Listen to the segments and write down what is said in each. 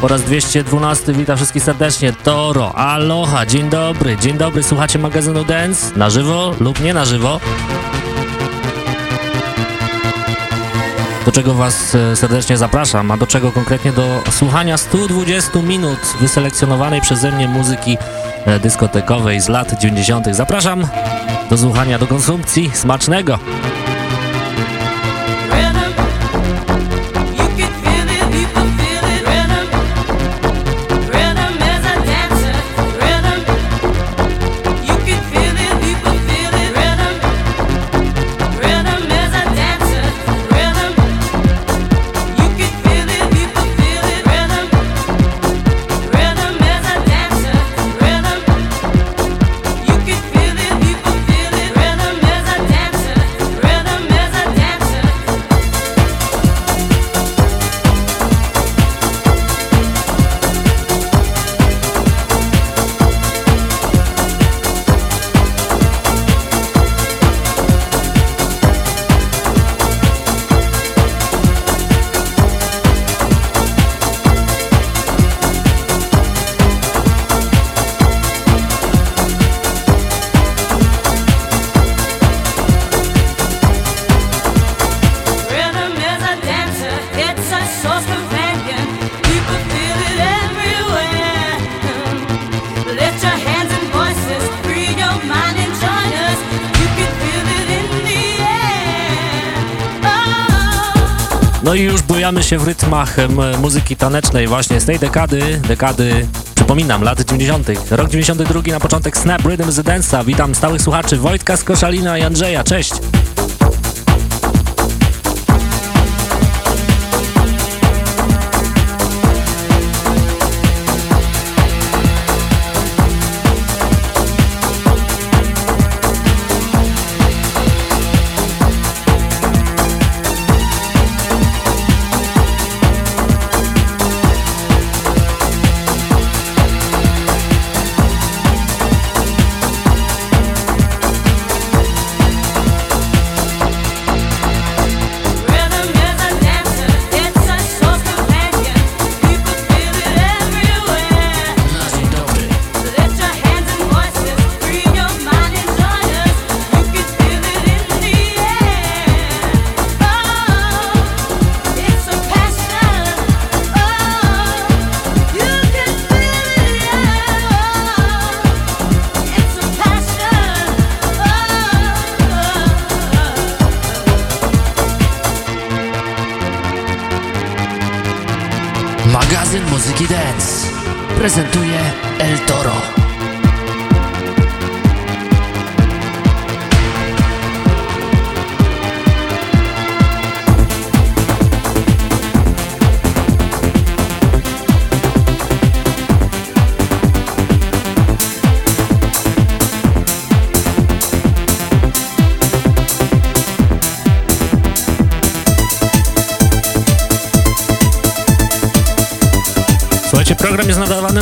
Po raz 212 witam wszystkich serdecznie. Toro, aloha, dzień dobry, dzień dobry. Słuchacie magazynu Dance na żywo lub nie na żywo. Do czego Was e, serdecznie zapraszam, a do czego konkretnie do słuchania 120 minut wyselekcjonowanej przeze mnie muzyki e, dyskotekowej z lat 90. Zapraszam do słuchania, do konsumpcji smacznego. Wbijamy się w rytmach muzyki tanecznej właśnie z tej dekady, dekady, przypominam, lat 90. Rok 92 na początek Snap Rhythm z Dance'a. Witam stałych słuchaczy Wojtka Skoszalina i Andrzeja. Cześć!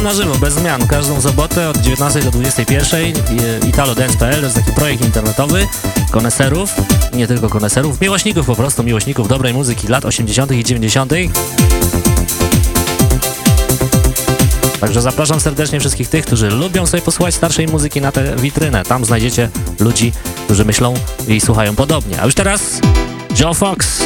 Na żywo, bez zmian, każdą sobotę od 19 do 21 italodance.pl to jest taki projekt internetowy koneserów, nie tylko koneserów, miłośników po prostu, miłośników dobrej muzyki lat 80 i 90 Także zapraszam serdecznie wszystkich tych, którzy lubią sobie posłuchać starszej muzyki na tę witrynę. Tam znajdziecie ludzi, którzy myślą i słuchają podobnie. A już teraz Joe Fox.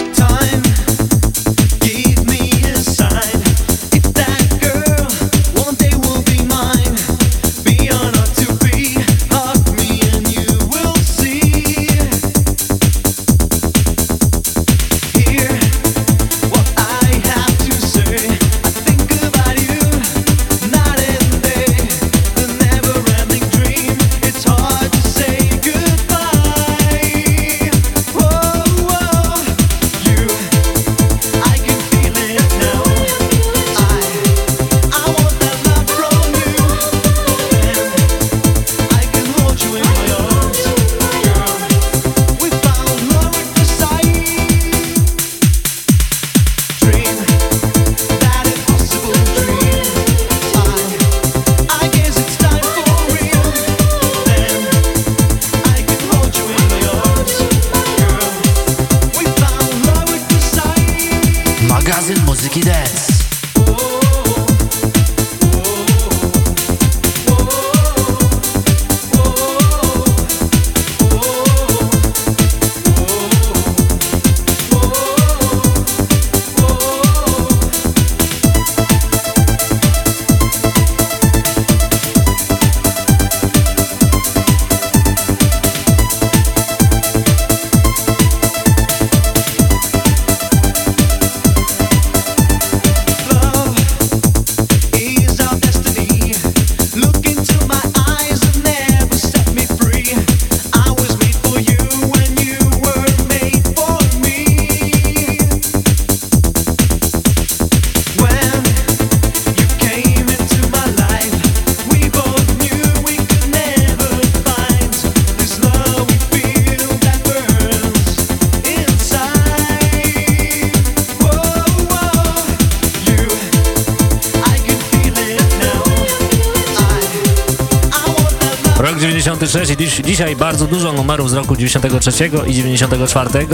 Dzisiaj bardzo dużo numerów z roku 93 i 94.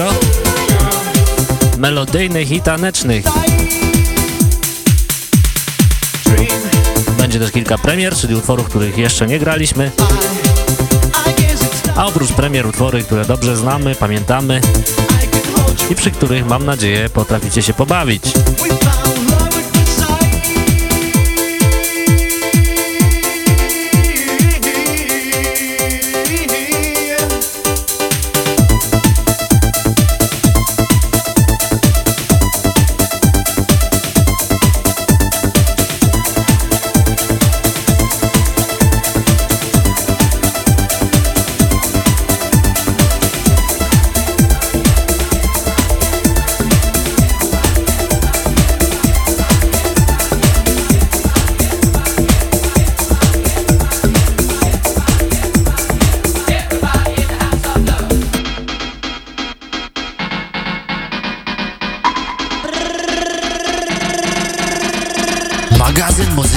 Melodyjnych i tanecznych. Będzie też kilka premier, czyli utworów, których jeszcze nie graliśmy. A oprócz premier utwory, które dobrze znamy, pamiętamy i przy których mam nadzieję potraficie się pobawić.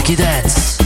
Co,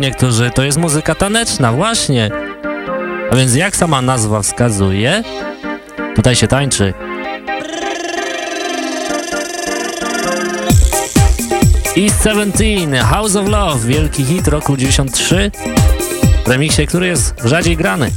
niektórzy. To jest muzyka taneczna, właśnie. A więc jak sama nazwa wskazuje, tutaj się tańczy. East 17, House of Love, wielki hit roku 93, w remiksie, który jest rzadziej grany.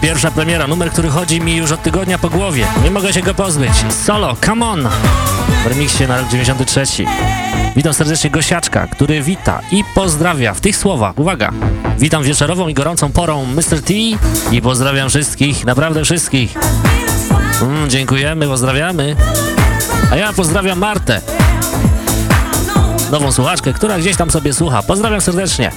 Pierwsza premiera, numer, który chodzi mi już od tygodnia po głowie. Nie mogę się go pozbyć. Solo, come on! W remiksie na rok 93. Witam serdecznie Gosiaczka, który wita i pozdrawia w tych słowach. Uwaga! Witam wieczorową i gorącą porą Mr. T i pozdrawiam wszystkich, naprawdę wszystkich. Mm, dziękujemy, pozdrawiamy. A ja pozdrawiam Martę, nową słuchaczkę, która gdzieś tam sobie słucha. Pozdrawiam serdecznie.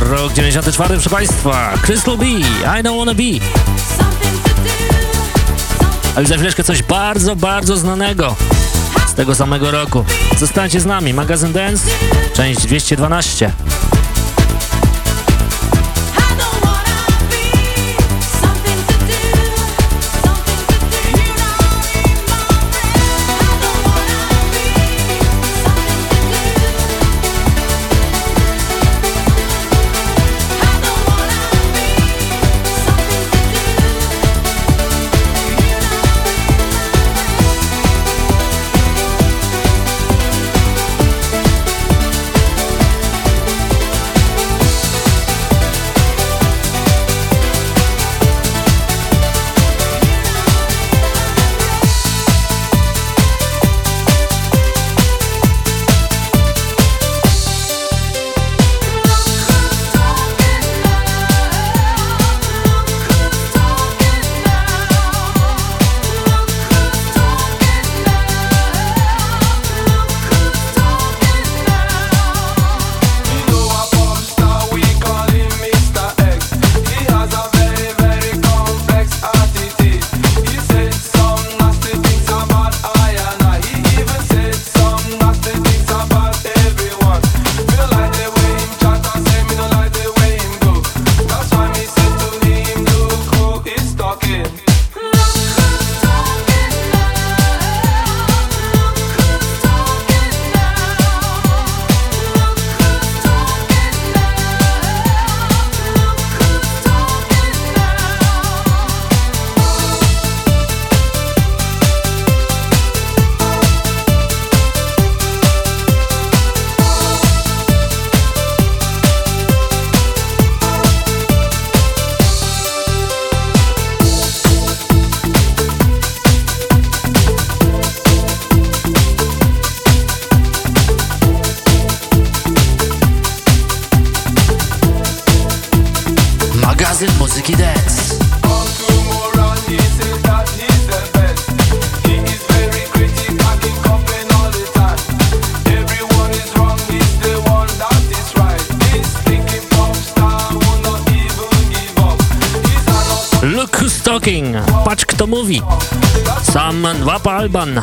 Rok 94, proszę Państwa. Crystal B, I don't wanna be. A już za chwileczkę coś bardzo, bardzo znanego z tego samego roku. Zostańcie z nami, magazyn Dance, część 212. Alban,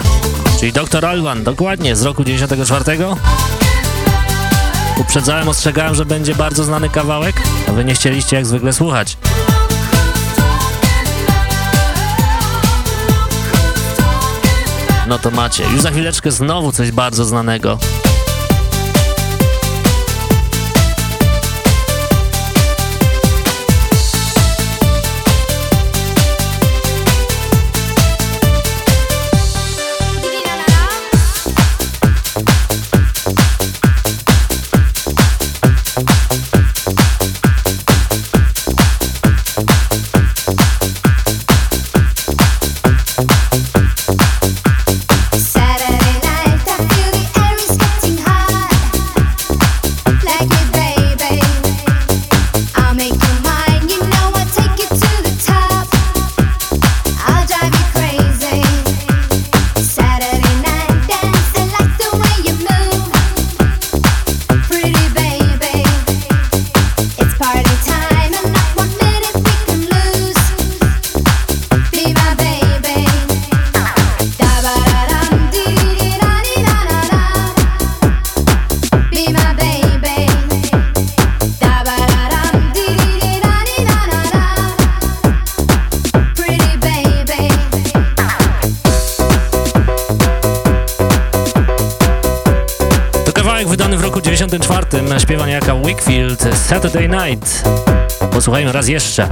czyli Dr. Alban, dokładnie, z roku 94. Uprzedzałem, ostrzegałem, że będzie bardzo znany kawałek, a wy nie chcieliście jak zwykle słuchać. No to macie. Już za chwileczkę znowu coś bardzo znanego. Saturday Night. Posłuchajmy raz jeszcze.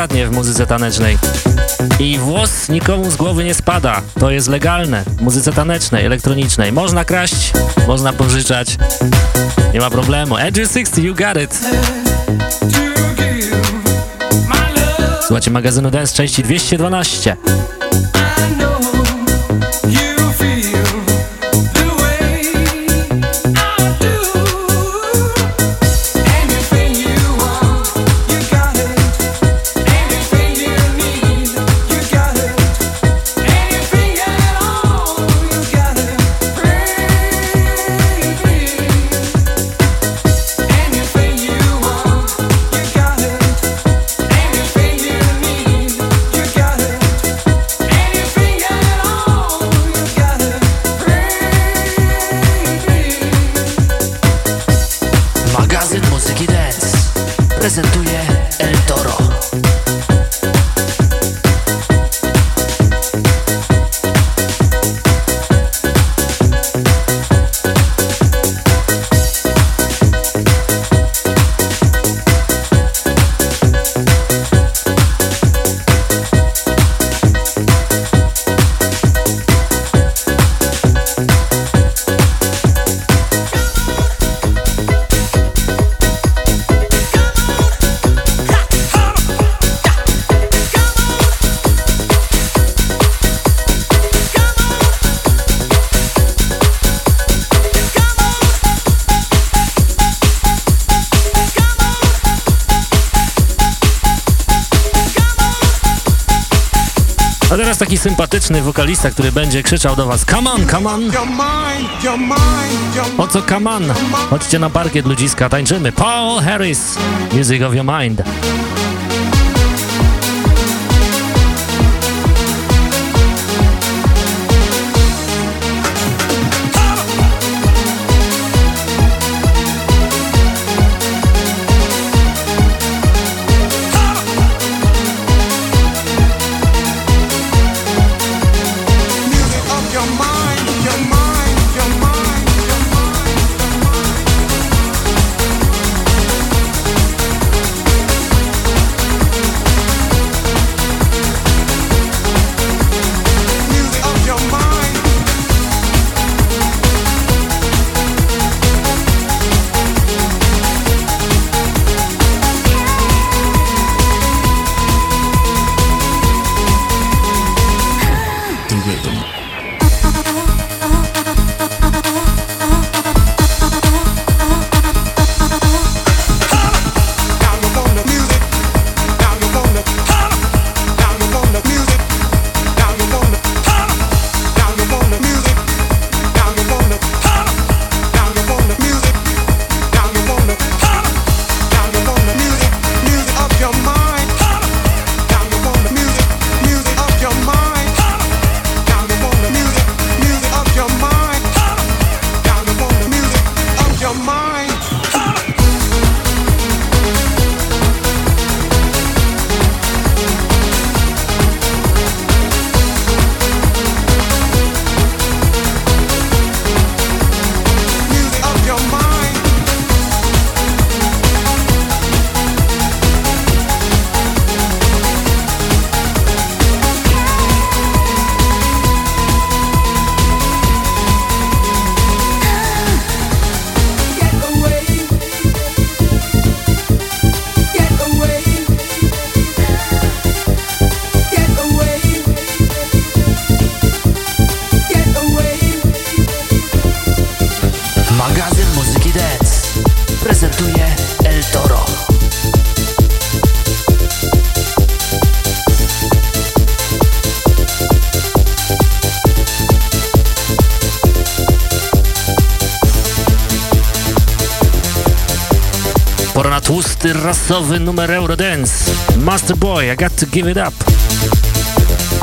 Kradnie w muzyce tanecznej. I włos nikomu z głowy nie spada. To jest legalne. W muzyce tanecznej, elektronicznej. Można kraść, można pożyczać. Nie ma problemu. Andrew 60, you got it. Słuchajcie magazynu Dance części 212. sympatyczny wokalista, który będzie krzyczał do was Come on, come on! O co come on? Chodźcie na parkiet ludziska, tańczymy. Paul Harris, Music of Your Mind. Rasowy numer Eurodance. Master Boy, I Got To Give It Up.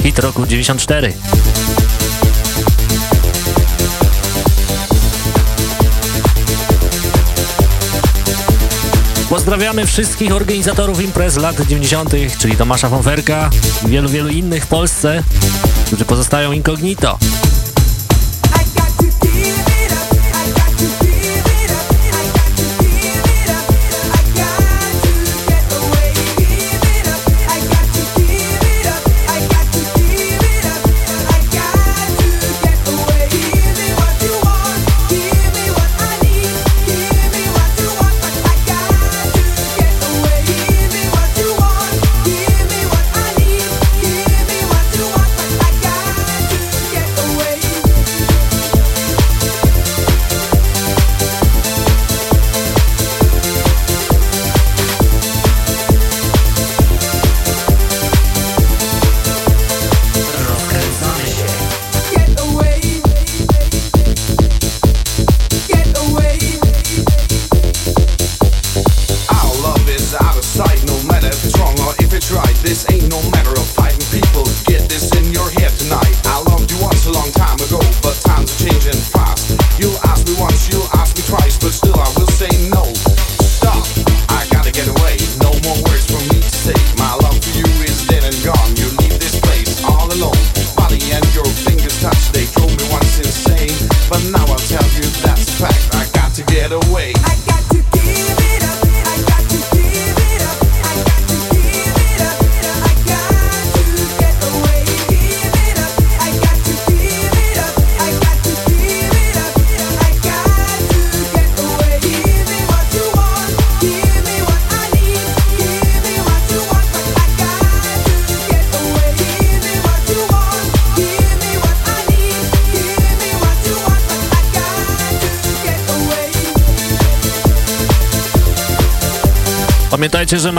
Hit roku 94. Pozdrawiamy wszystkich organizatorów imprez lat 90., czyli Tomasza Fonferka i wielu, wielu innych w Polsce, którzy pozostają incognito.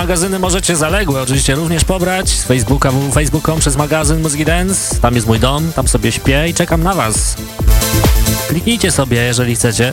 Magazyny możecie zaległe oczywiście również pobrać z Facebooka www.facebook.com przez magazyn Muzyki Dance. Tam jest mój dom, tam sobie śpię i czekam na was. Kliknijcie sobie, jeżeli chcecie.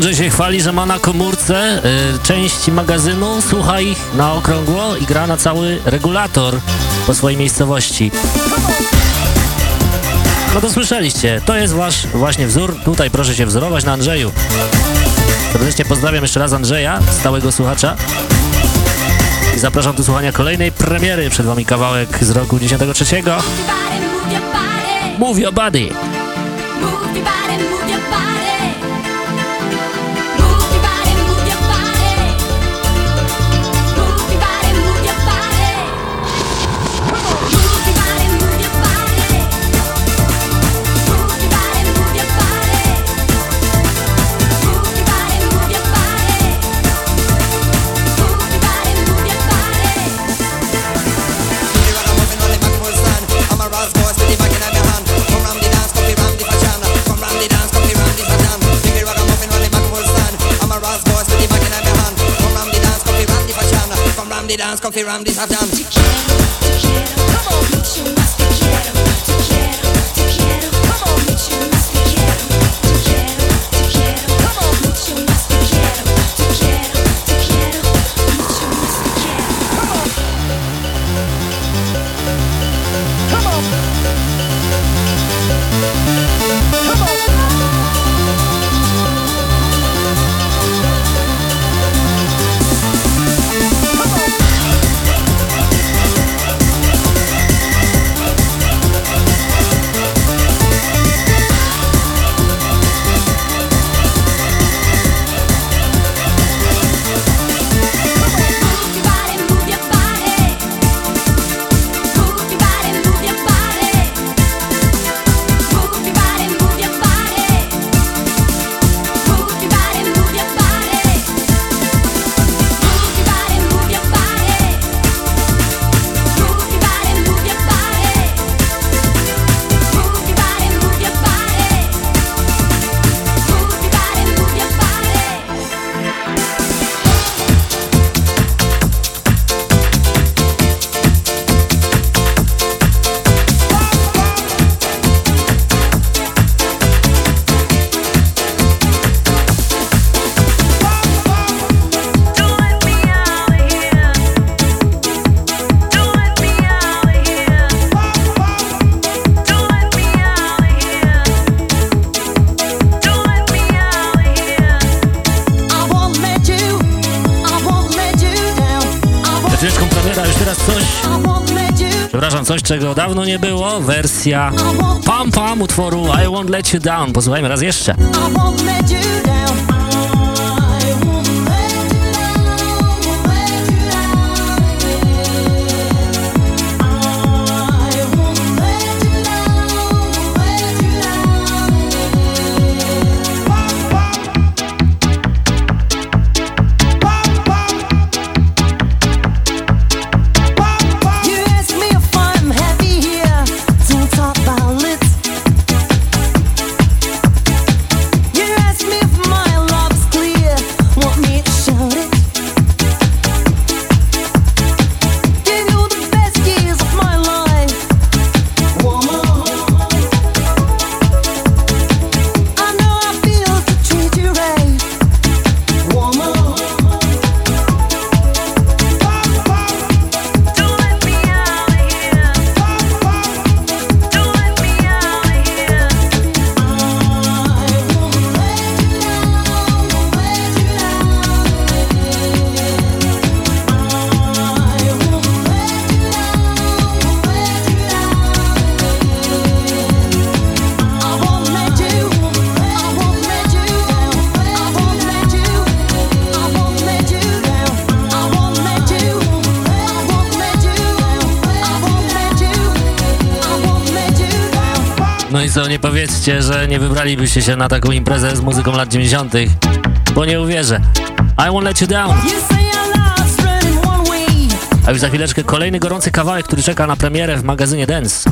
Andrzej się chwali, że ma na komórce y, część magazynu, słucha ich na okrągło i gra na cały regulator po swojej miejscowości. No to słyszeliście, to jest wasz właśnie wzór, tutaj proszę się wzorować na Andrzeju. Serdecznie pozdrawiam jeszcze raz Andrzeja, stałego słuchacza. I zapraszam do słuchania kolejnej premiery. Przed wami kawałek z roku 93. Move your body. The dance, come fi ram this half jam. coś, czego dawno nie było, wersja Pam Pam utworu I Won't Let You Down. Posłuchajmy raz jeszcze. Powiedzcie, że nie wybralibyście się na taką imprezę z muzyką lat 90., bo nie uwierzę. I won't let you down. A już za chwileczkę kolejny gorący kawałek, który czeka na premierę w magazynie Dance.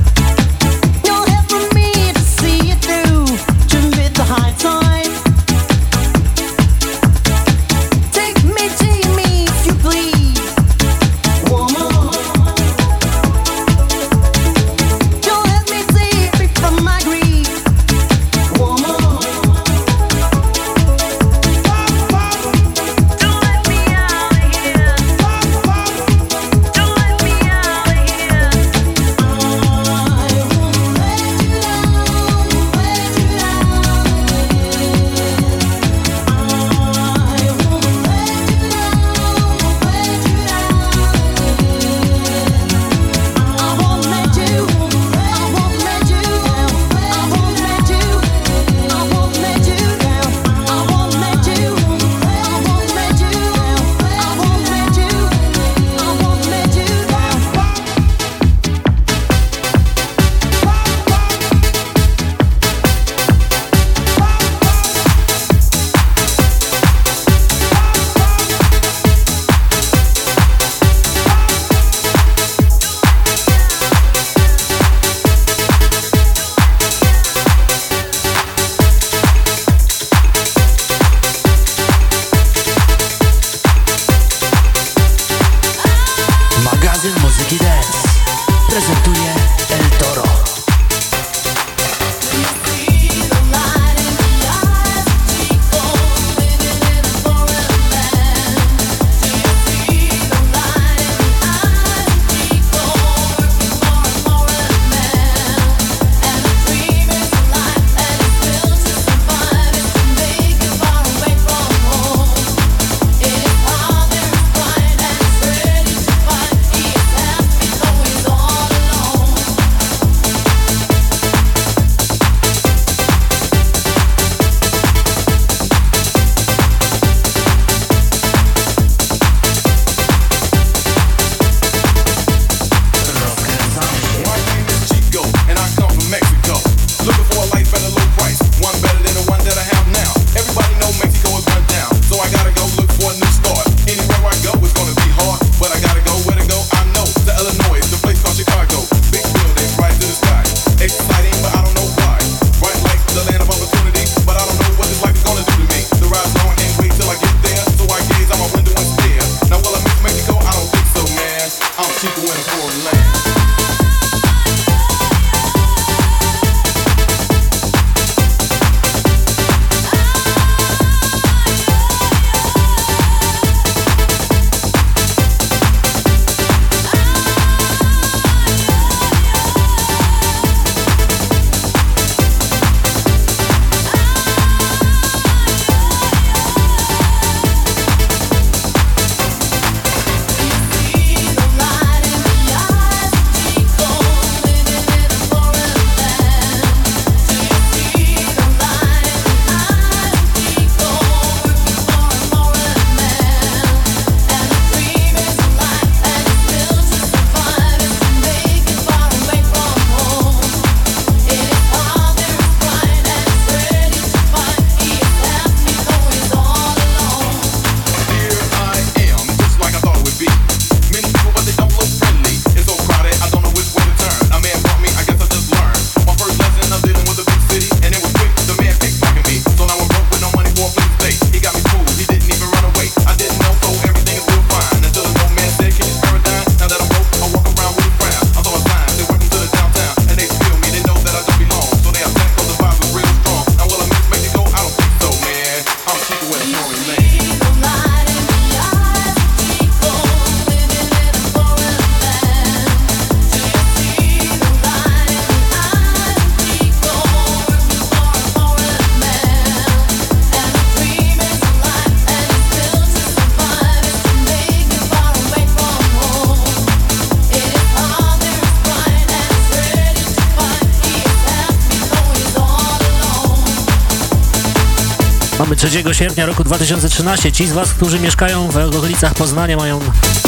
Sierpnia roku 2013. Ci z Was, którzy mieszkają w okolicach Poznania mają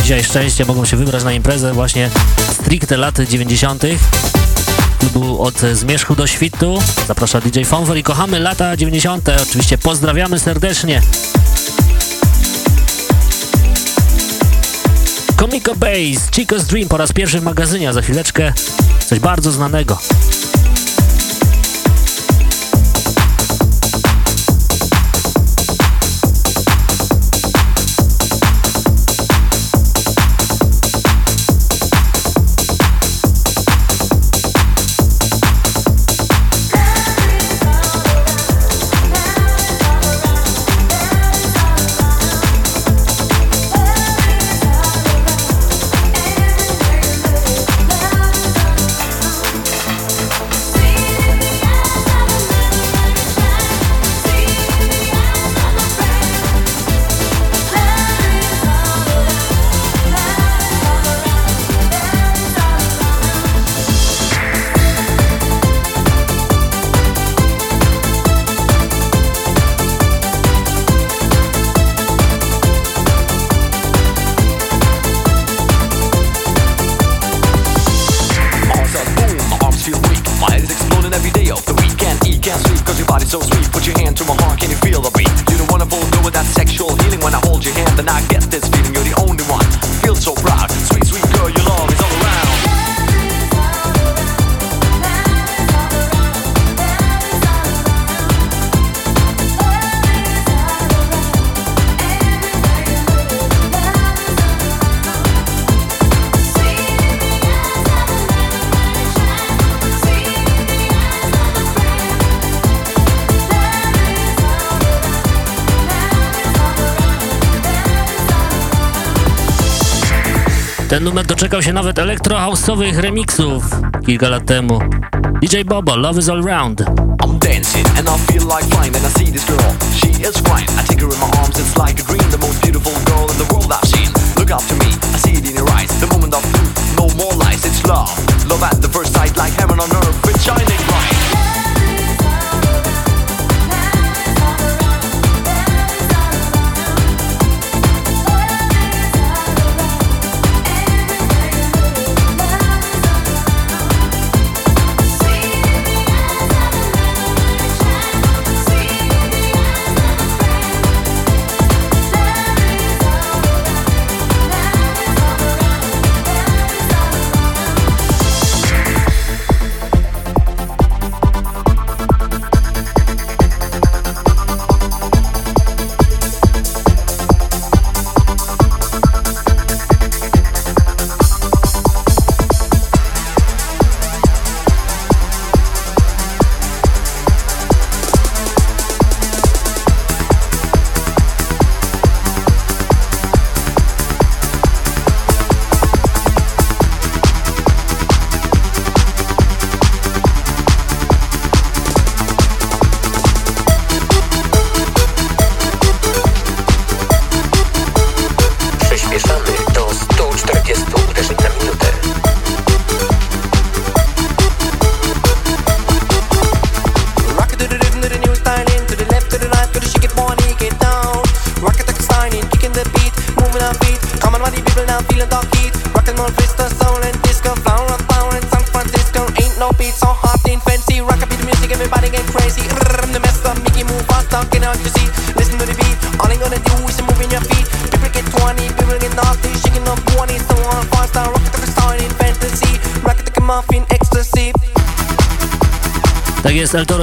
dzisiaj szczęście, mogą się wybrać na imprezę właśnie stricte lat 90. klubu od zmierzchu do świtu. Zaprasza DJ Fonfor i kochamy lata 90. Oczywiście pozdrawiamy serdecznie. Comico Base, Chico's Dream po raz pierwszy w magazynie, za chwileczkę coś bardzo znanego. Ten numer doczekał się nawet elektrohouse'owych remixów kilka lat temu. DJ Bobo, Love is All Round. I'm dancing and I feel like flying and I see this girl. She is fine. I take her in my arms, it's like a dream. The most beautiful girl in the world I've seen. Look up to me, I see it in your eyes. The moment of truth, no more lies, it's love. Love at the first sight, like heaven on earth,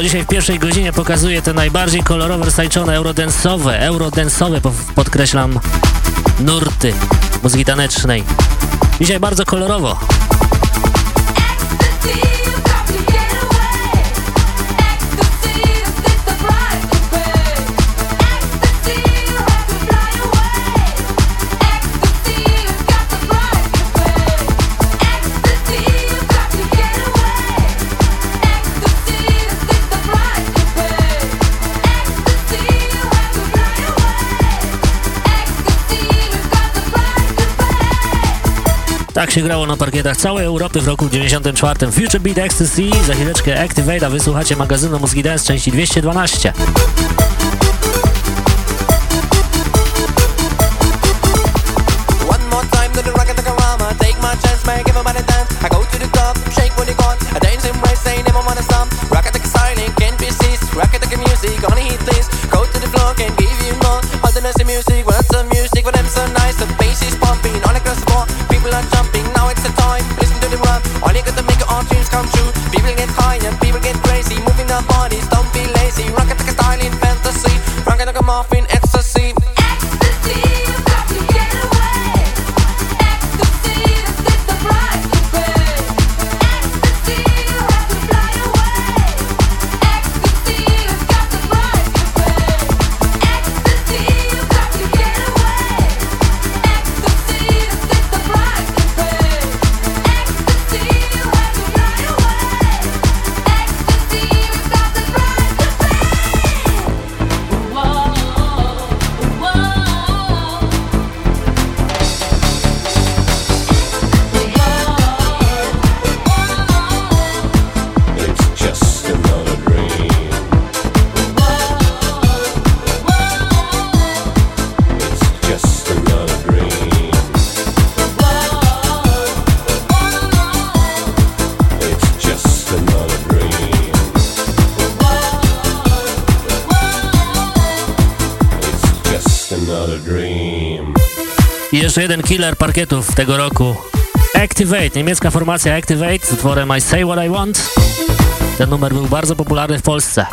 Dzisiaj w pierwszej godzinie pokazuje te najbardziej kolorowe, roztańczone eurodensowe, eurodensowe, podkreślam, nurty muzyki tanecznej. Dzisiaj bardzo kolorowo. Tak się grało na parkietach całej Europy w roku 94. Future Beat Ecstasy, za chwileczkę Activate, a wysłuchacie magazynu Mózgi Dance części 212. the time, listen to the rap. Only got to make your own dreams come true. People killer parkietów tego roku. Activate, niemiecka formacja Activate z utworem I Say What I Want. Ten numer był bardzo popularny w Polsce.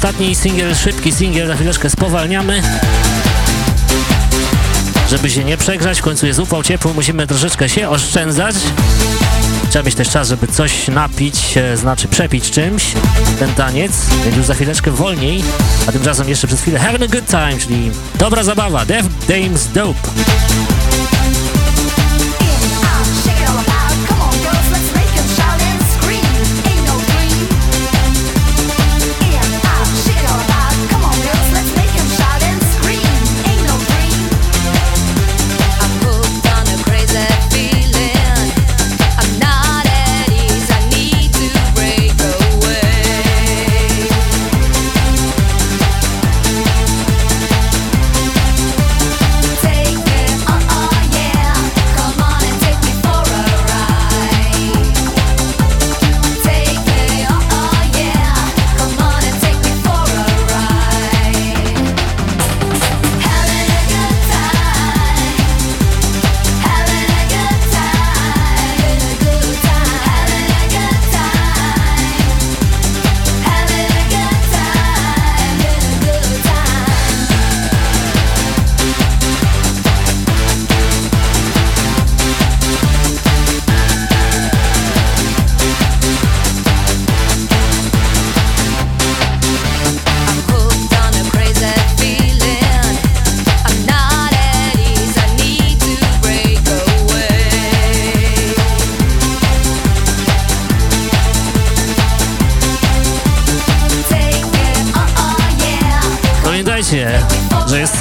Ostatni singiel, szybki singiel, za chwileczkę spowalniamy. Żeby się nie przegrzać, w końcu jest upał ciepły, musimy troszeczkę się oszczędzać. Trzeba mieć też czas, żeby coś napić, e, znaczy przepić czymś, ten taniec, więc już za chwileczkę wolniej, a tymczasem jeszcze przez chwilę Having a Good Time, czyli dobra zabawa, Death Dames Dope.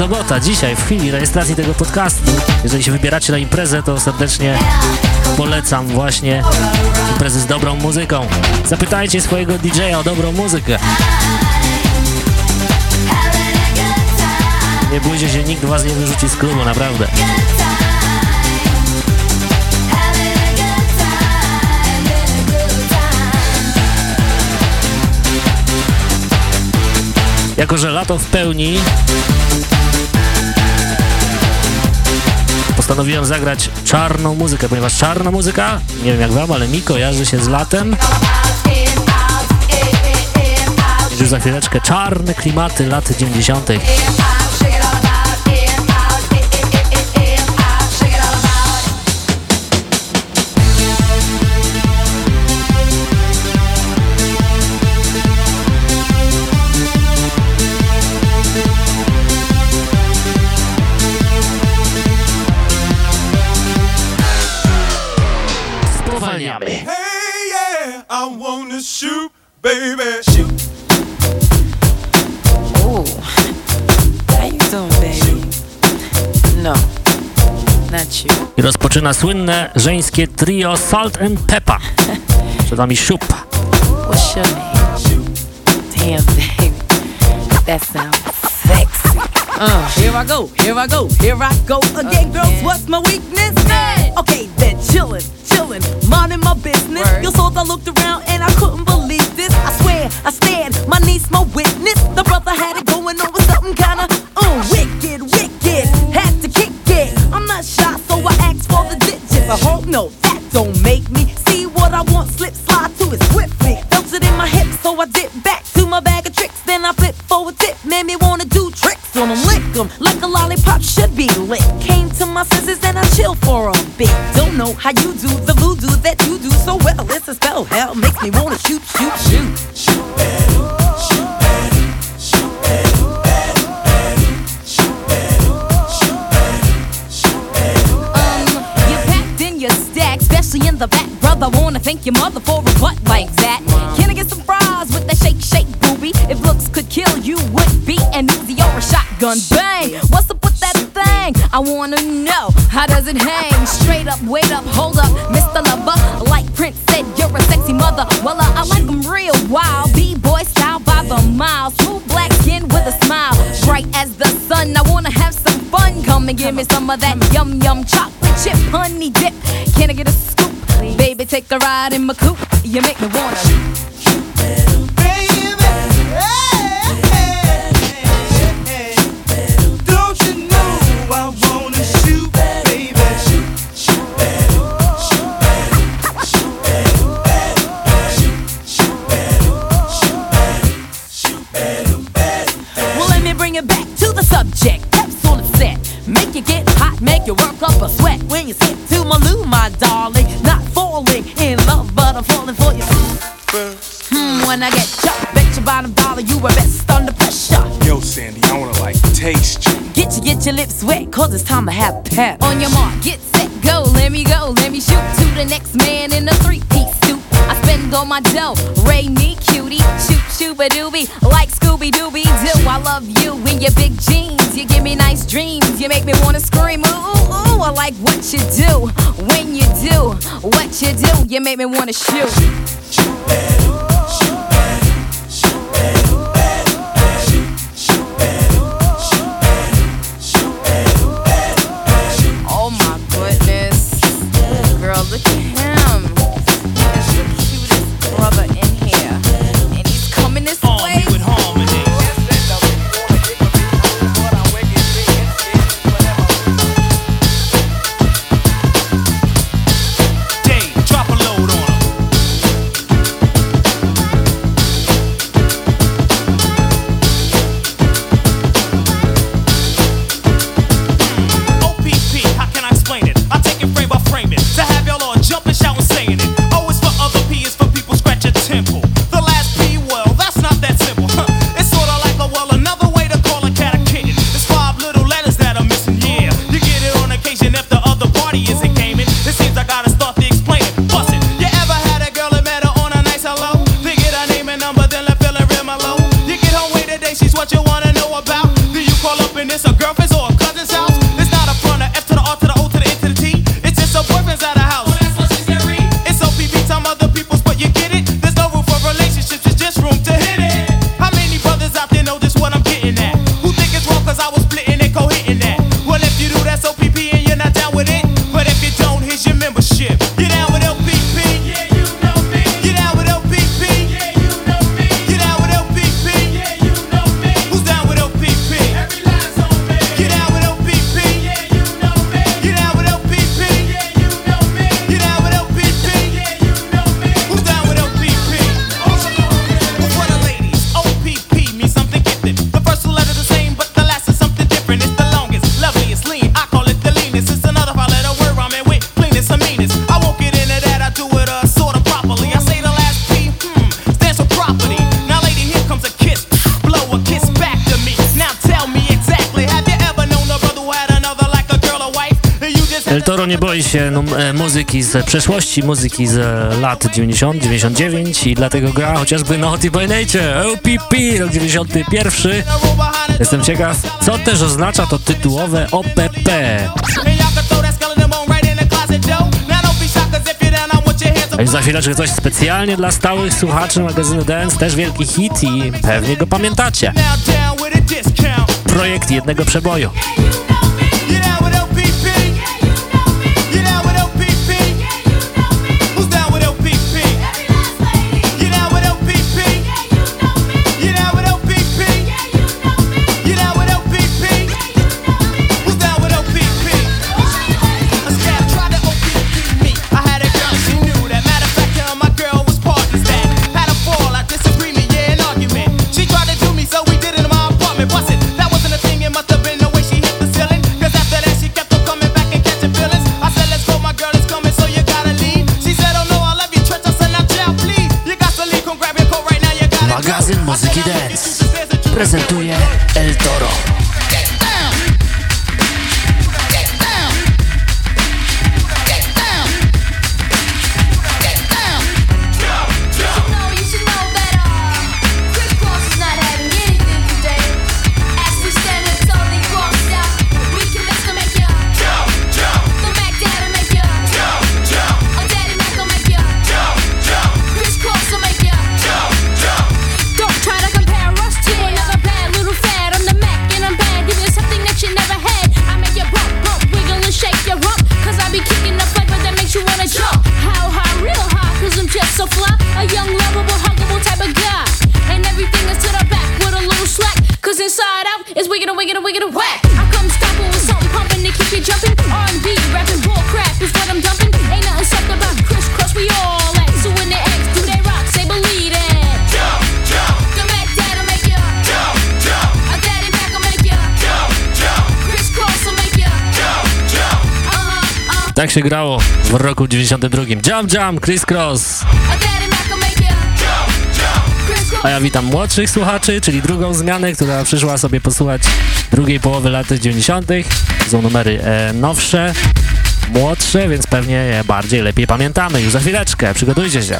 Sobota, dzisiaj, w chwili rejestracji tego podcastu. Jeżeli się wybieracie na imprezę, to serdecznie polecam właśnie imprezy z dobrą muzyką. Zapytajcie swojego DJ-a o dobrą muzykę. Nie bójcie się, nikt was nie wyrzuci z klubu, naprawdę. Jako, że lato w pełni postanowiłem zagrać czarną muzykę, ponieważ czarna muzyka, nie wiem jak wam, ale mi kojarzy się z latem. Już za chwileczkę czarne klimaty lat 90. baby. Shoot. Ooh, how you doing, baby? No, not you. I rozpoczyna słynne żeńskie trio Salt and Pepper. Przed wami Szup. What's your name? Damn, baby, that sounds sexy. Uh, here I go, here I go, here I go again, girls. What's my weakness? Okay, then chillin', chillin', minding my business. Word. You saw I looked around and I couldn't. I stand, my niece, my witness. The brother had it going on with something kinda uh, wicked, wicked. Had to kick it. I'm not shy, so I asked for the digits. I hope no, that don't make me see what I want. Slip, slide to it swiftly. Felt it in my hips, so I dip back to my bag of tricks. Then I flip for a tip, made me wanna do tricks on them, lick 'em like a lollipop should be lit. Came to my senses and I chill for a bit. Don't know how you do the voodoo that you do so well. It's a spell, hell makes me wanna shoot, shoot, shoot. Um, you packed in your stack, especially in the back. Brother, wanna thank your mother for a butt like that. Can I get some fries with that shake, shake, booby? If looks could kill you, would be an Uzi or a shotgun. Bang! What's up with that thing? I wanna know, how does it hang? Straight up, wait up, hold up, Mr. Lover. Like Prince said, you're a sexy mother. Well, I like 'em real wild. B-boy style by the mile. Smooth black skin with a smile. Bright as the sun, I wanna have some fun. Come and give me some of that yum yum chocolate chip honey dip. Can I get a scoop? Baby, take a ride in my coupe. You make me wanna. A sweat. When you sit to my loo, my darling. Not falling in love, but I'm falling for you. Hmm, when I get chopped, bet your bottom dollar you were best under pressure. Yo, Sandy, I wanna like taste you. Get you, get your lips wet, cause it's time to have pep. On your mark, get set, go. Let me go, let me shoot to the next man in a three-piece suit. I spend all my dough, Ray me cutie, shoot shooba doobie, like Scooby Dooby Doo. I love you in your big jeans, you give me nice dreams, you make me wanna scream. Ooh, I like what you do when you do what you do. You make me wanna shoot. Oh się no, e, muzyki z przeszłości, muzyki z lat 90, 99 i dlatego gra chociażby Naughty by Nature, OPP, rok 91. Jestem ciekaw, co też oznacza to tytułowe OPP. A już za chwileczkę coś specjalnie dla stałych słuchaczy magazynu Dance, też wielki hit i pewnie go pamiętacie. Projekt jednego przeboju. Tak się grało w roku 92. Jump Jump, Chris Cross. A ja witam młodszych słuchaczy, czyli drugą zmianę, która przyszła sobie posłuchać drugiej połowy lat 90. Są numery e, nowsze, młodsze, więc pewnie je bardziej, lepiej pamiętamy. Już za chwileczkę, przygotujcie się.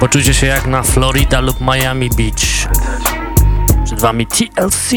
Poczujcie się jak na Florida lub Miami Beach. Przed wami TLC.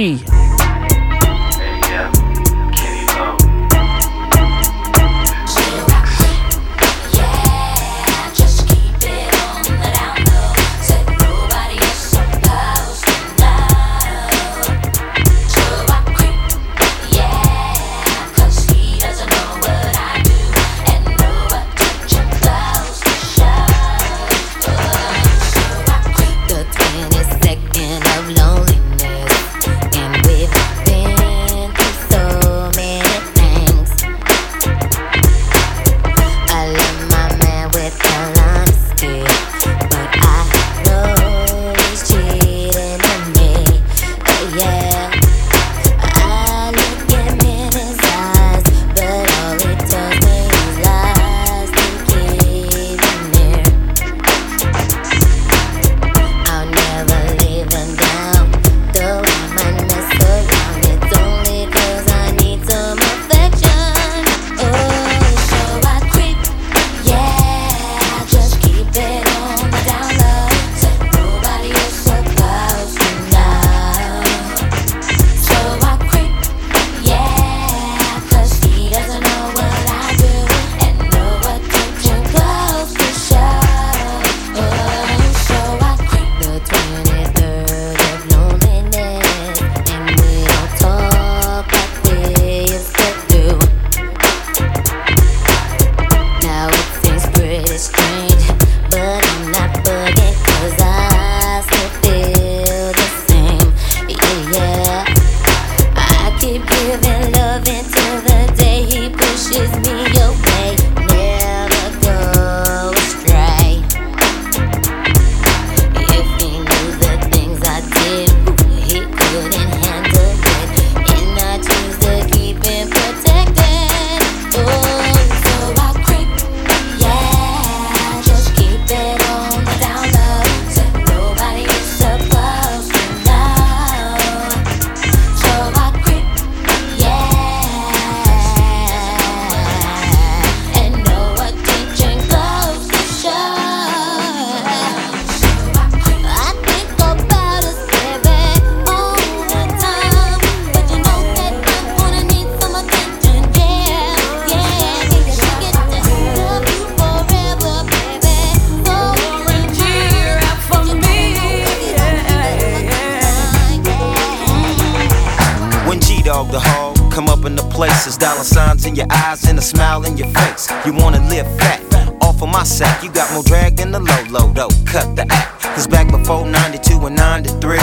Places, dollar signs in your eyes and a smile in your face. You wanna live fat, off of my sack. You got more drag than the low low though. Cut the act. Cause back before 92 and 93,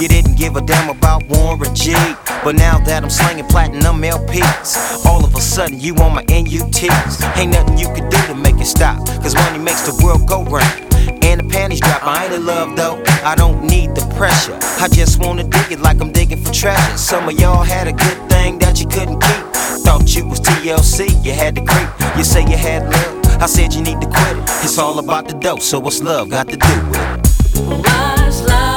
you didn't give a damn about Warren G. But now that I'm slinging platinum LPs, all of a sudden you on my NUTs. Ain't nothing you can do to make it stop. Cause money makes the world go round and the panties drop. I ain't in love though, I don't need the pressure. I just wanna dig it like I'm digging for treasure. Some of y'all had a good thing that you couldn't keep. Thought you was TLC, you had to creep. You say you had love, I said you need to quit it. It's all about the dope, so what's love got to do with it? What's love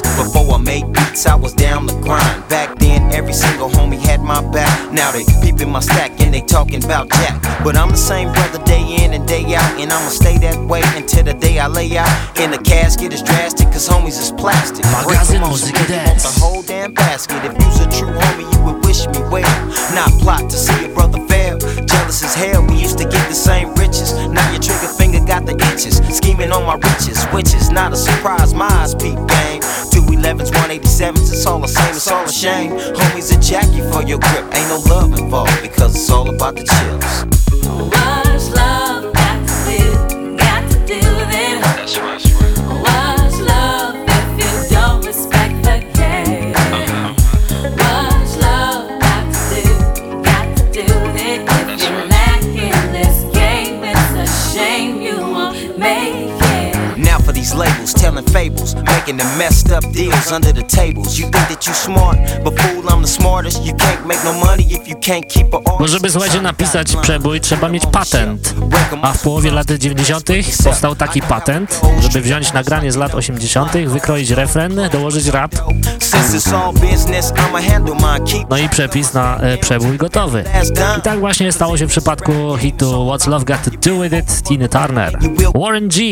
for. Before I made beats, I was down the grind. Back then, every single homie had my back. Now they peeping my stack and they talking about Jack. But I'm the same brother day in and day out, and I'ma stay that way until the day I lay out. And the casket is drastic, cause homies is plastic. Magazyn off so Muzyki Dance. The whole damn basket. If you's a true homie, you would wish me well. Not plot to see a brother fail. Jealous as hell, we used to get the same riches. Now your trigger finger got the itches. Scheming on my riches, which is not a surprise. My eyes peep game. 211s, 187s, it's all the same, it's all a shame. Homies a jack you for your grip. Ain't no love involved because it's all about the chills. What's love got to do? Got to do with it. That's right. labels. Making the messed up deals under the tables. You think that you smart, but fool, I'm the smartest. You can't make no money if you can't keep a Bo żeby, słuchajcie, napisać przebój, trzeba mieć patent. A w połowie lat 90. powstał taki patent, żeby wziąć nagranie z lat 80., wykroić refren, dołożyć rap, no i przepis na e, przebój gotowy. I tak właśnie stało się w przypadku hitu What's Love Got To Do With It Tina Turner. Warren G.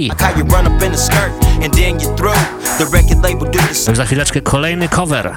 Już za chwileczkę kolejny cover.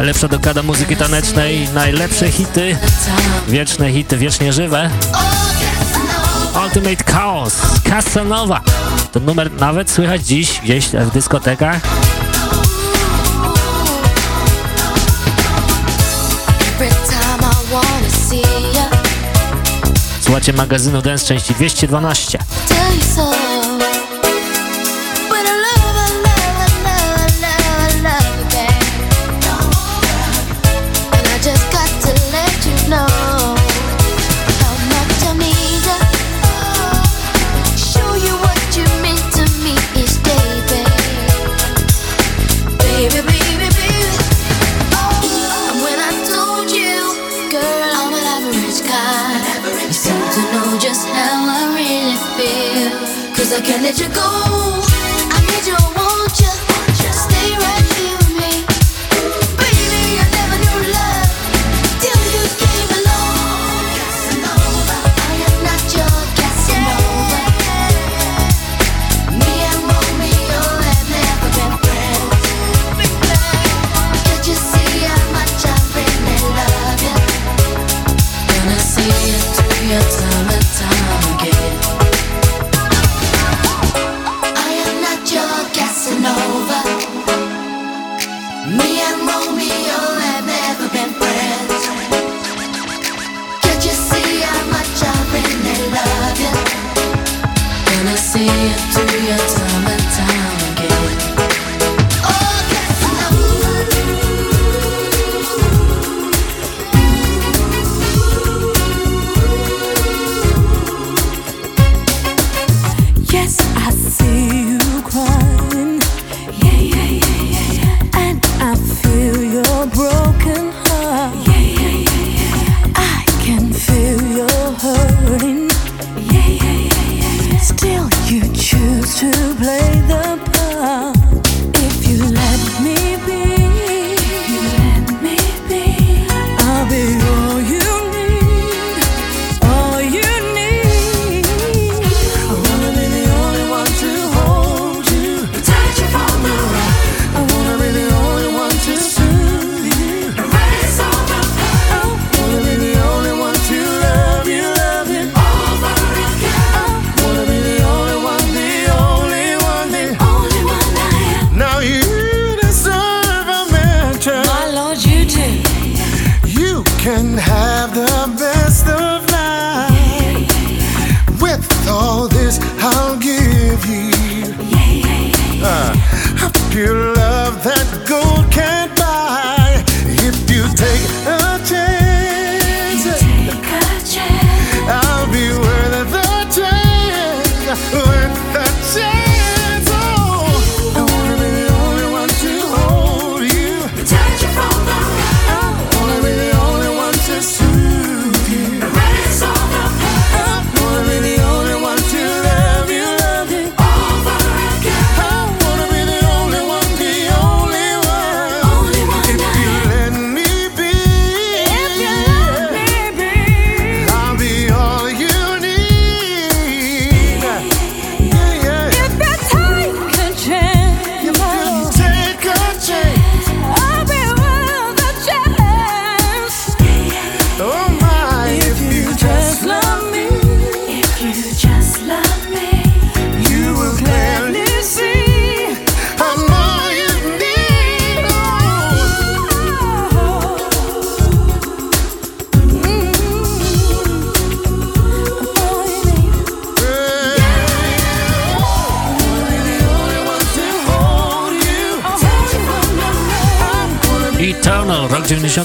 You? Najlepsza dekada muzyki tanecznej, najlepsze hity, wieczne hity, wiecznie żywe. Ultimate Chaos, Casanova. Ten numer nawet słychać dziś gdzieś w dyskotekach. Słuchajcie magazynu Dance części 212.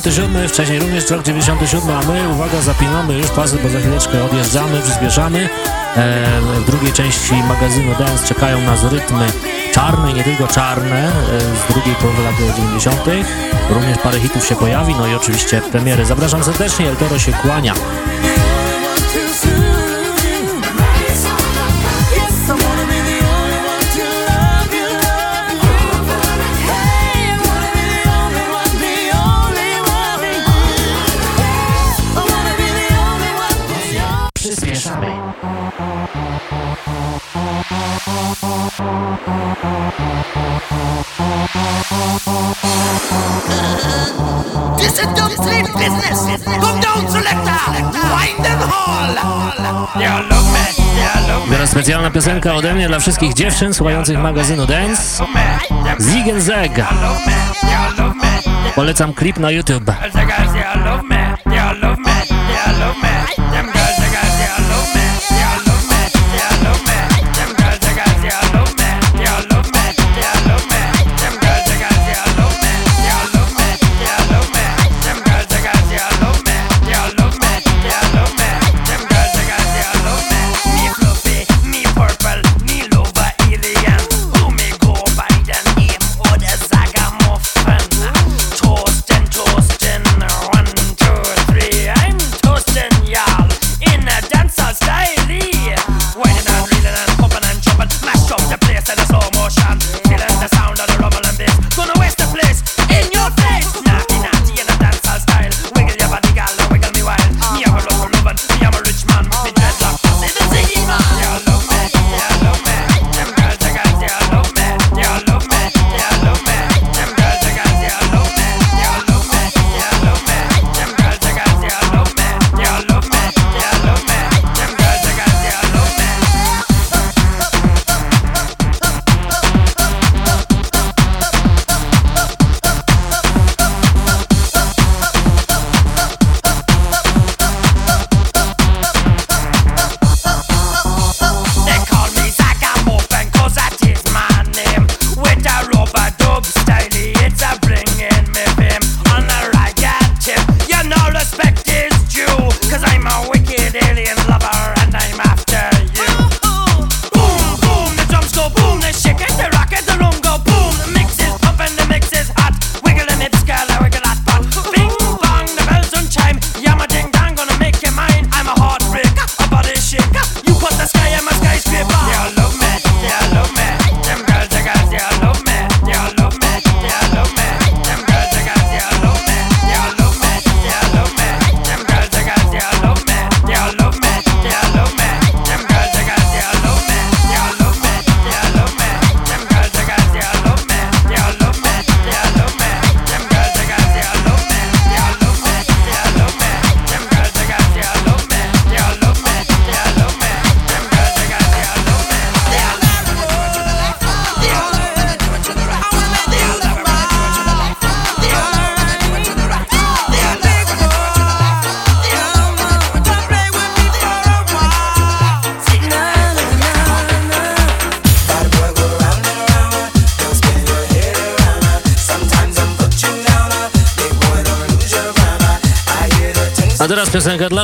97, wcześniej również rok 97, a my, uwaga, zapinamy już pasy, bo za chwileczkę odjeżdżamy, przyspieszamy. E, w drugiej części magazynu Dance czekają nas rytmy czarne nie tylko czarne e, z drugiej połowy lat 90. Również parę hitów się pojawi, no i oczywiście premiery. Zapraszam serdecznie, El Toro się kłania. Specjalna piosenka ode mnie dla wszystkich dziewczyn słuchających magazynu Dance. Zig and Zag. Polecam klip na YouTube.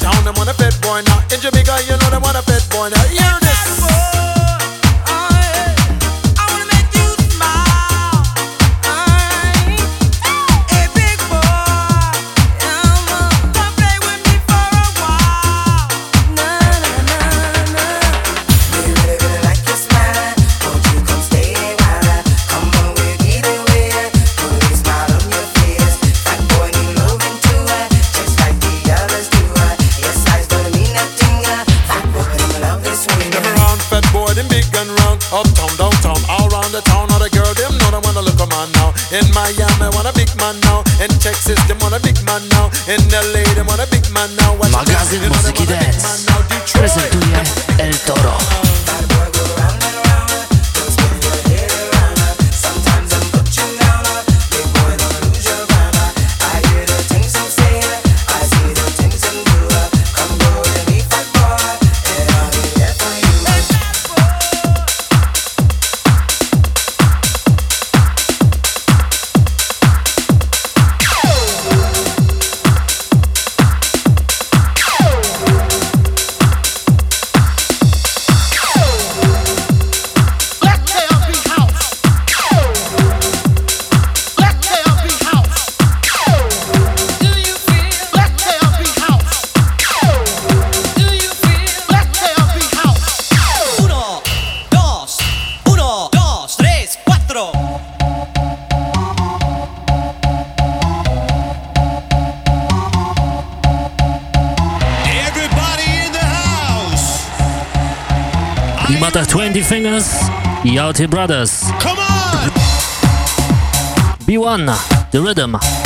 town, them on a fed boy. Now in Jamaica, you know. One 啊，The Rhythm 嘛、啊。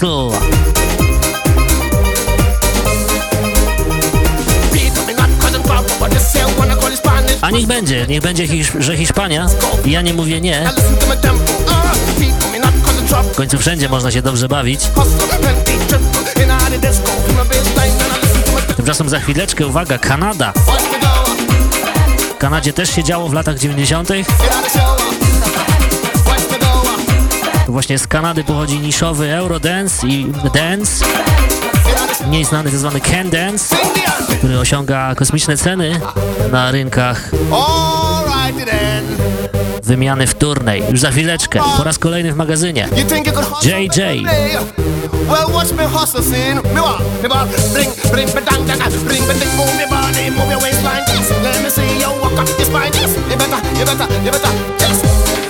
Castle. A niech będzie, niech będzie, że Hiszpania. Ja nie mówię nie. W końcu wszędzie można się dobrze bawić. Tymczasem za chwileczkę, uwaga, Kanada. W Kanadzie też się działo w latach 90. Właśnie z Kanady pochodzi niszowy Eurodance i Dance, mniej znany tzw. Can Dance, który osiąga kosmiczne ceny na rynkach wymiany wtórnej. Już za chwileczkę, po raz kolejny w magazynie. JJ. Well, watch me hustle, sin. Me me Move your body, move your waistline. Yes, let me see you walk up your spine. Yes, you better, you better, you better. Yes.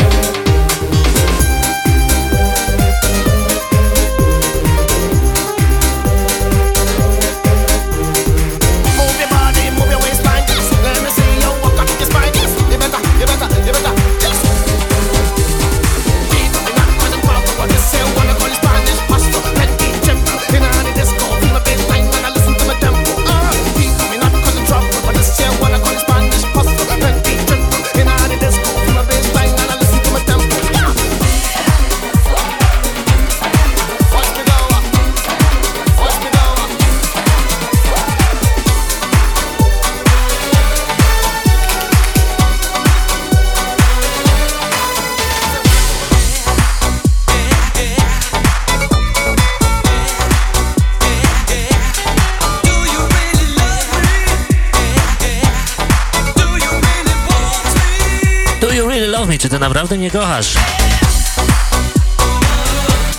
naprawdę nie kochasz.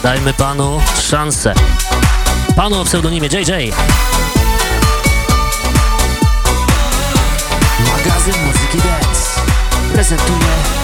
Dajmy panu szansę. Panu o pseudonimie JJ. Magazyn Muzyki Dance prezentuje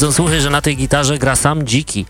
Chodzą słuchy, że na tej gitarze gra sam Dziki.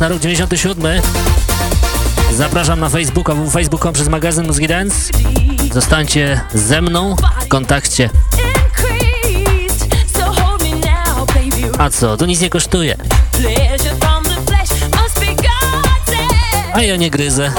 Na rok 97. Zapraszam na Facebooka, www.facebook.com przez magazyn Muzyki Dance. Zostańcie ze mną w kontakcie. A co, to nic nie kosztuje. A ja nie gryzę.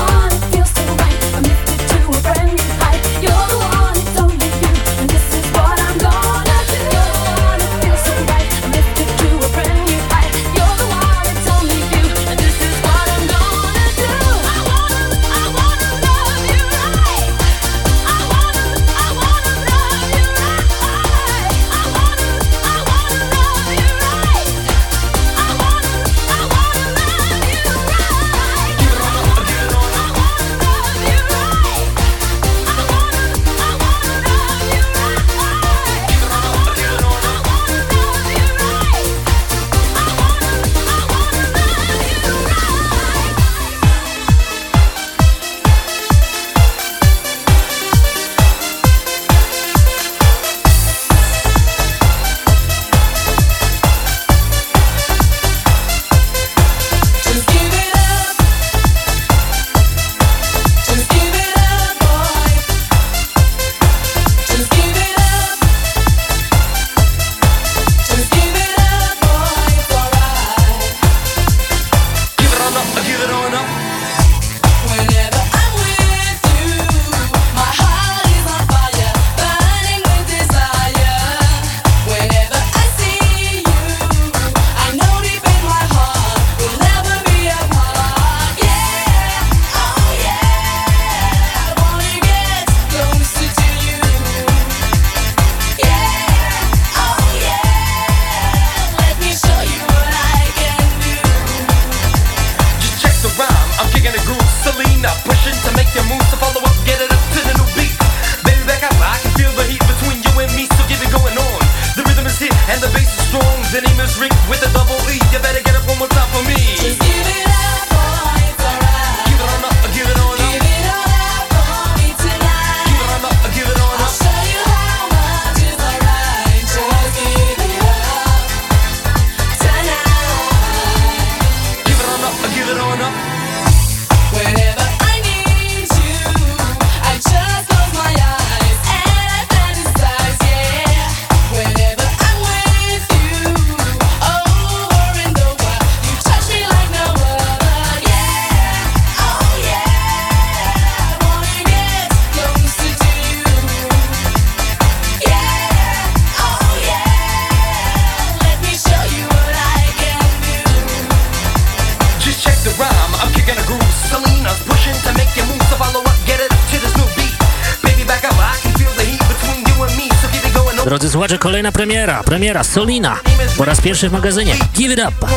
Premiera, Solina, po raz pierwszy w magazynie Give It Up.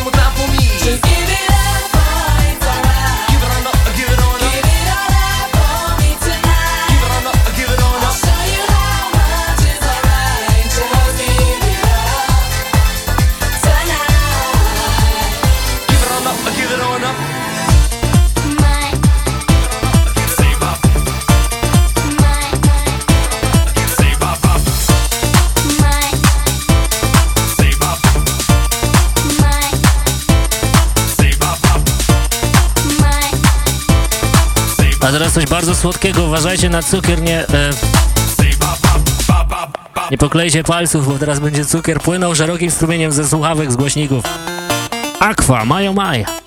Coś bardzo słodkiego, uważajcie na cukier, nie... E, nie poklejcie palców, bo teraz będzie cukier płynął szerokim strumieniem ze słuchawek, z głośników. Aqua, Majo Maj.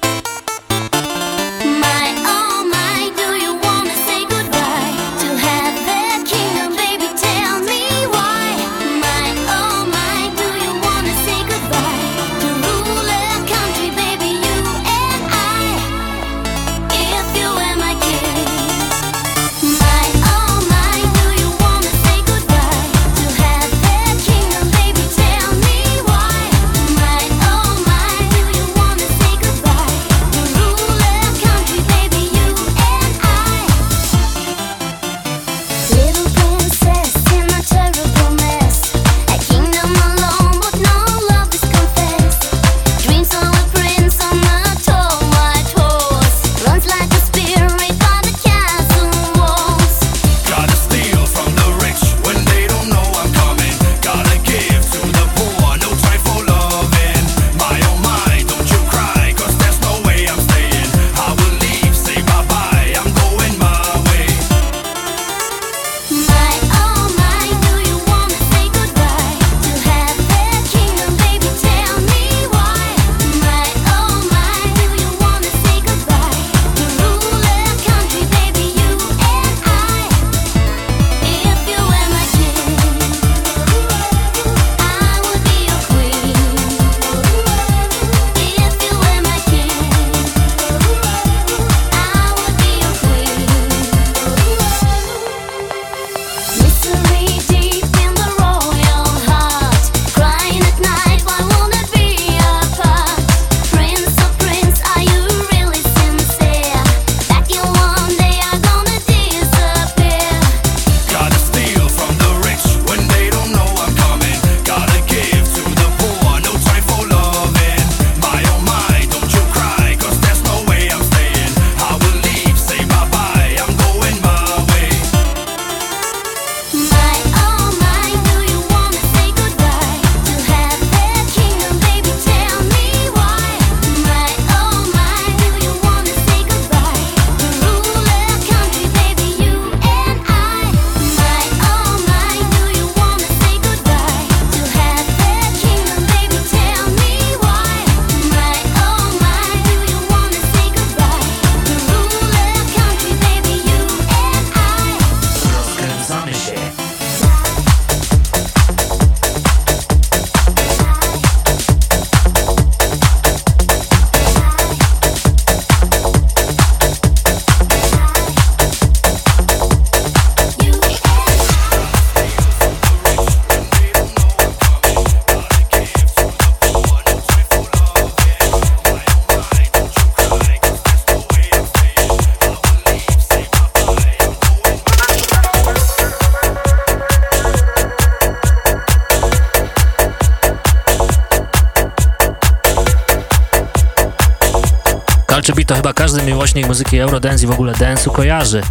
miłośnik muzyki Eurodance i w ogóle dance'u kojarzy.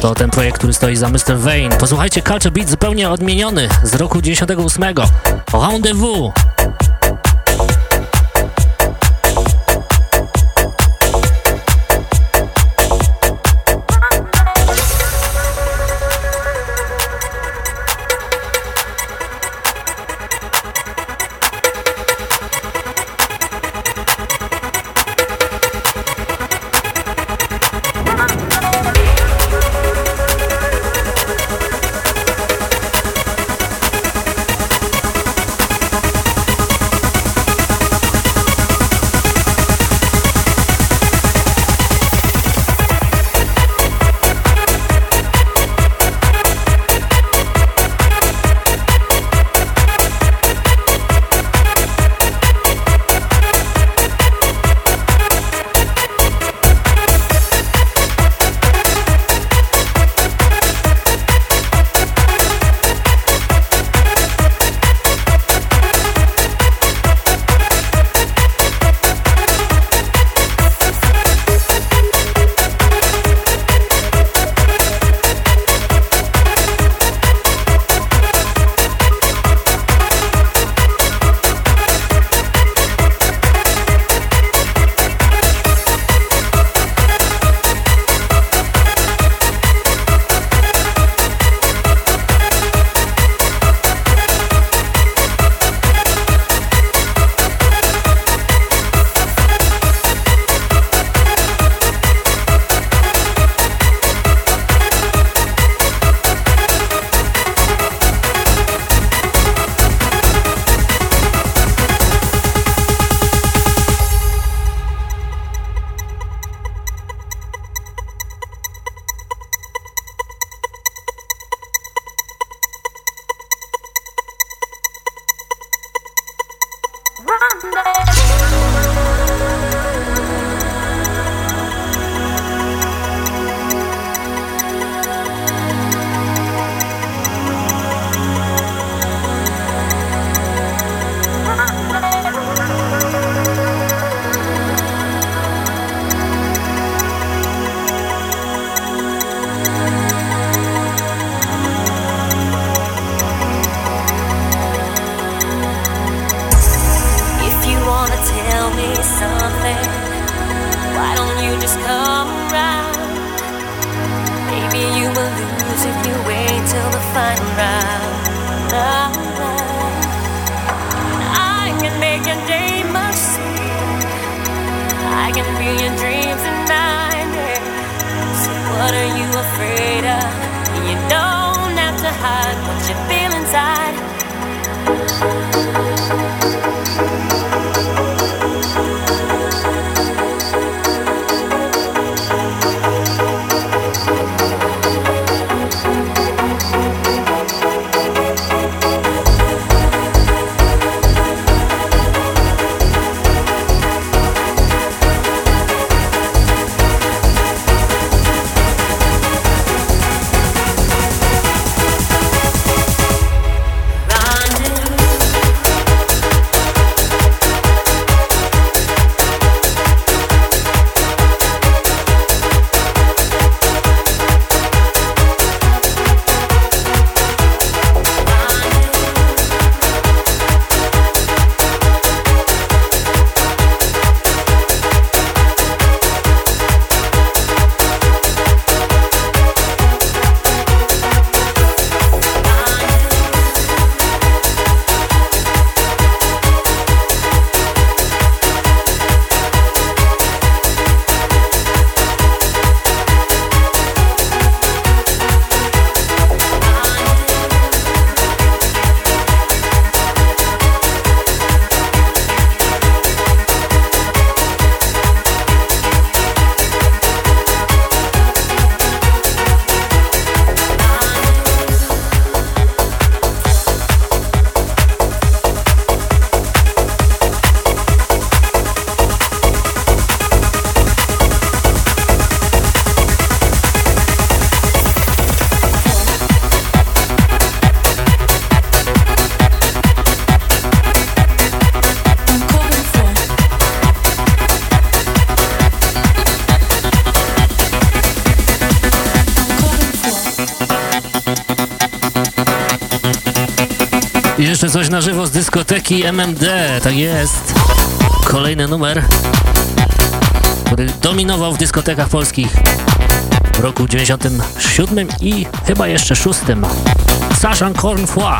To ten projekt, który stoi za Mr. Vane. Posłuchajcie Culture Beat zupełnie odmieniony z roku 98. Rendezvous! Jeszcze coś na żywo z dyskoteki MMD, tak jest. Kolejny numer, który dominował w dyskotekach polskich w roku 97 i chyba jeszcze 6. Sasha Cornfoy.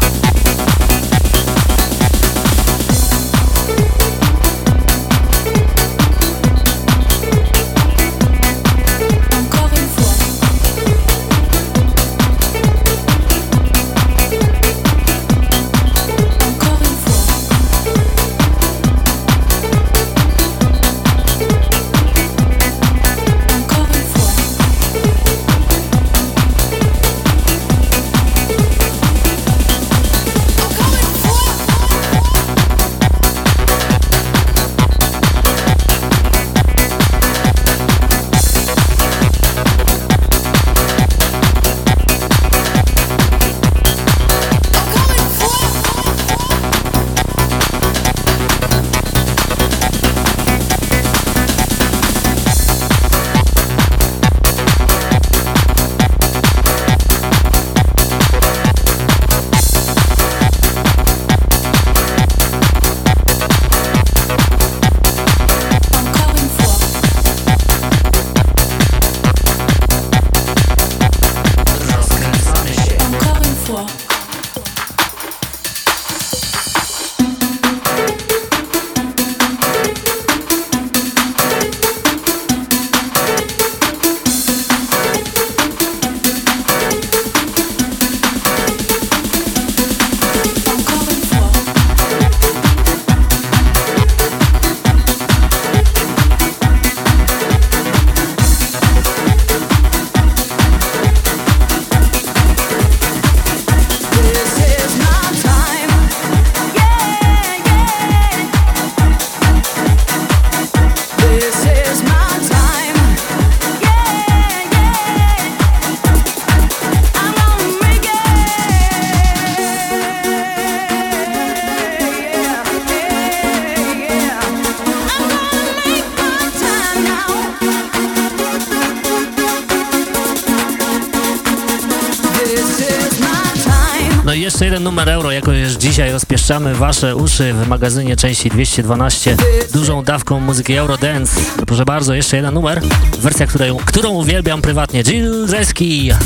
Rozpieszczamy wasze uszy w magazynie części 212 dużą dawką muzyki Eurodance. Proszę bardzo, jeszcze jeden numer, wersja, której, którą uwielbiam prywatnie. Jill time.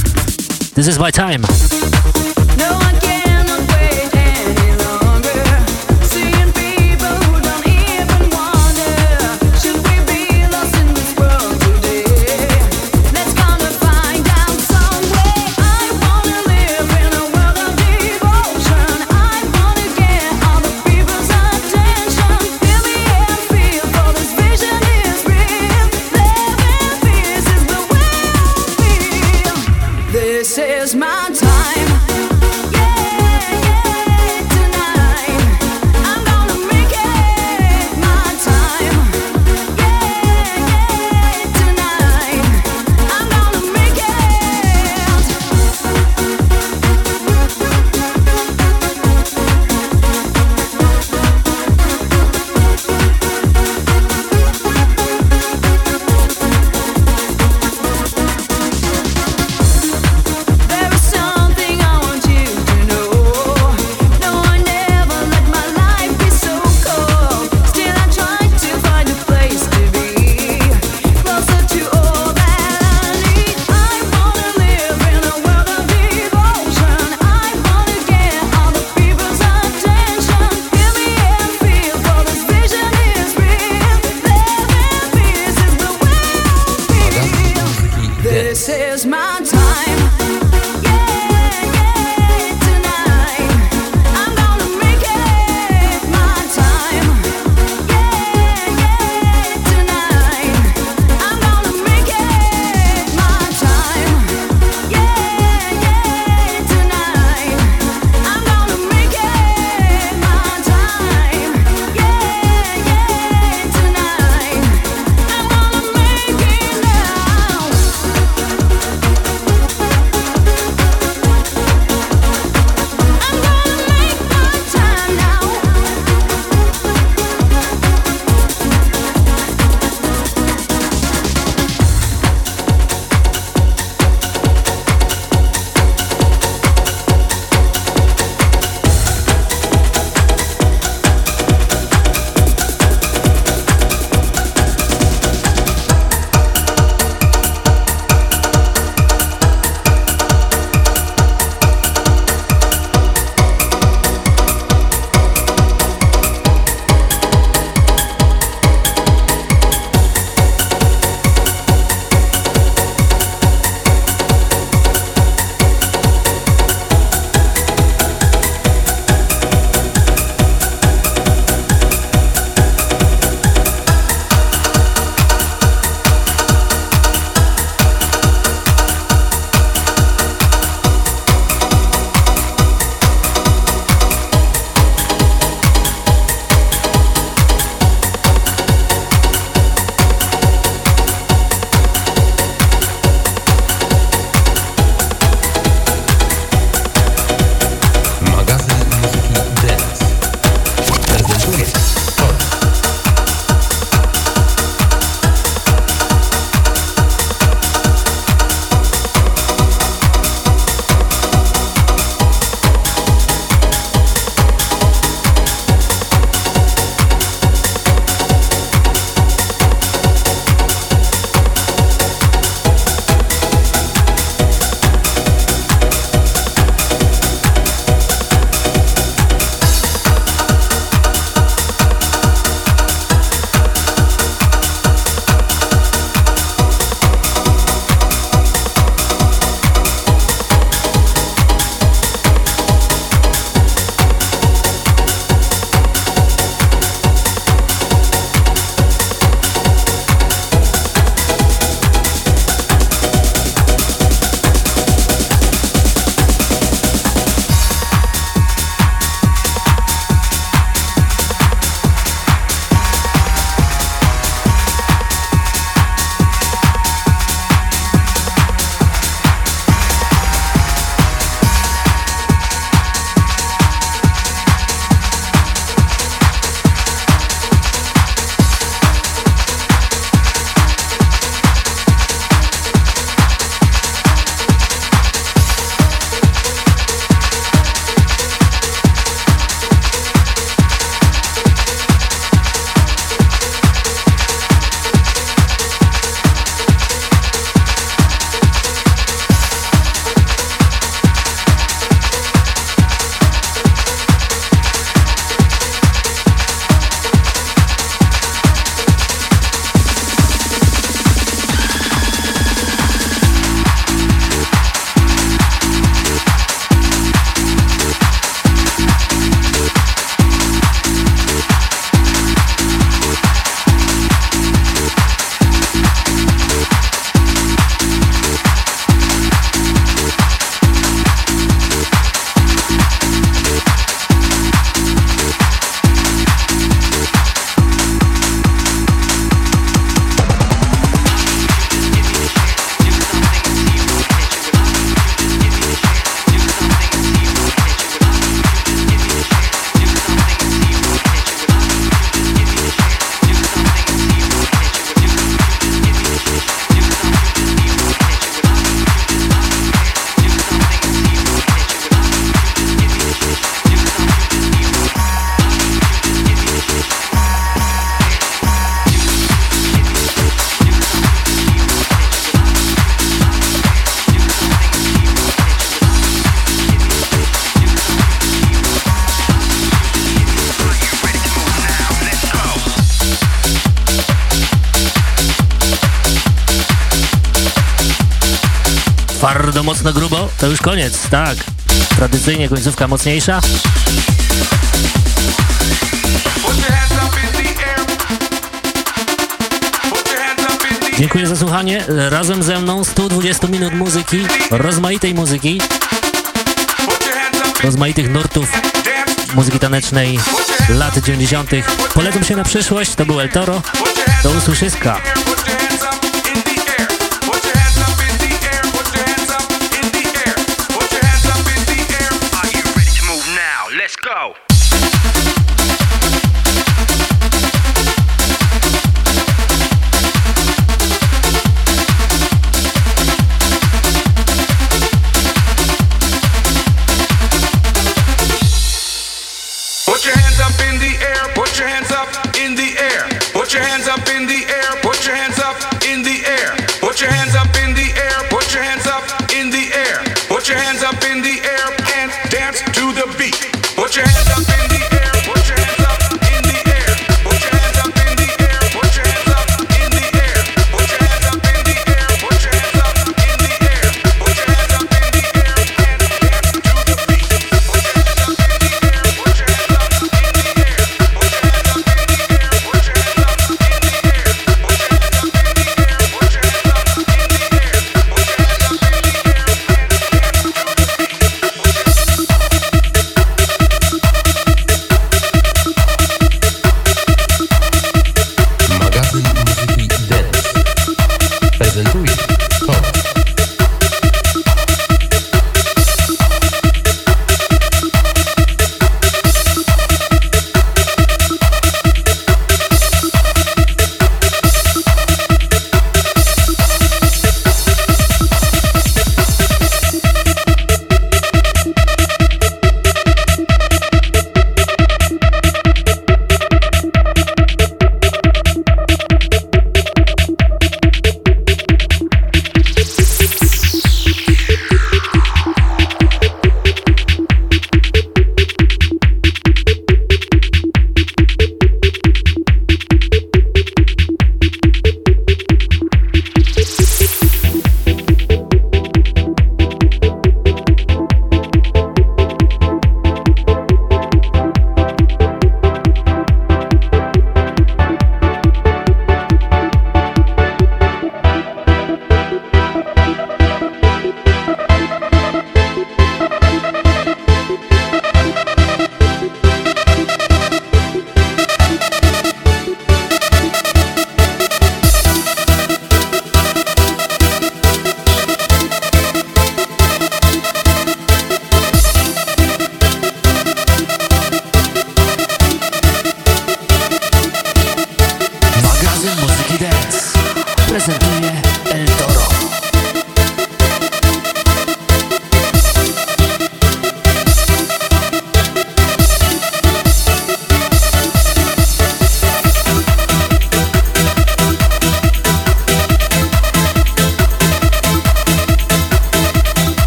This is my time. koniec, tak. Tradycyjnie końcówka mocniejsza. Dziękuję za słuchanie. Razem ze mną 120 minut muzyki, rozmaitej muzyki, rozmaitych nurtów muzyki tanecznej lat 90. Polecam się na przyszłość. To był El Toro. Do usłyszyska.